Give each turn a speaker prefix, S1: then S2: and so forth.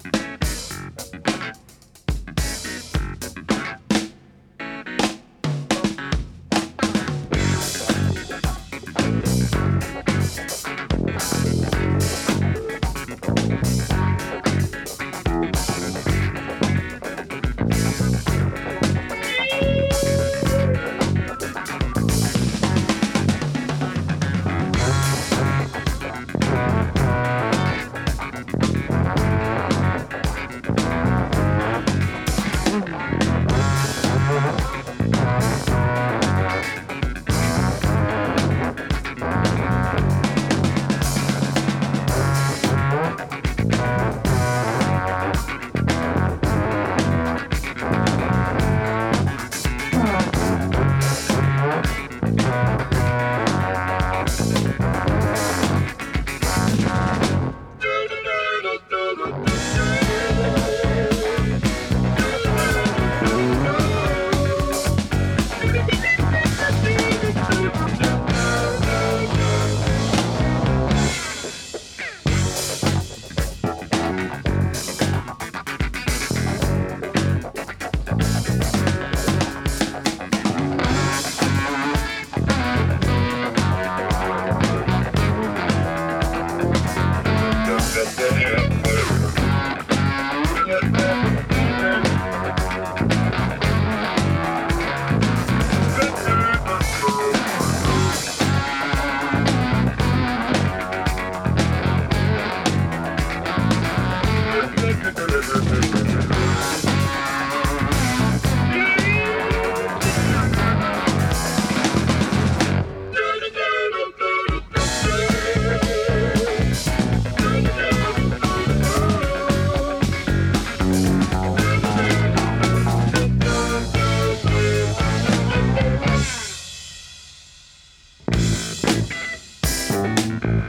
S1: Thank you. Thank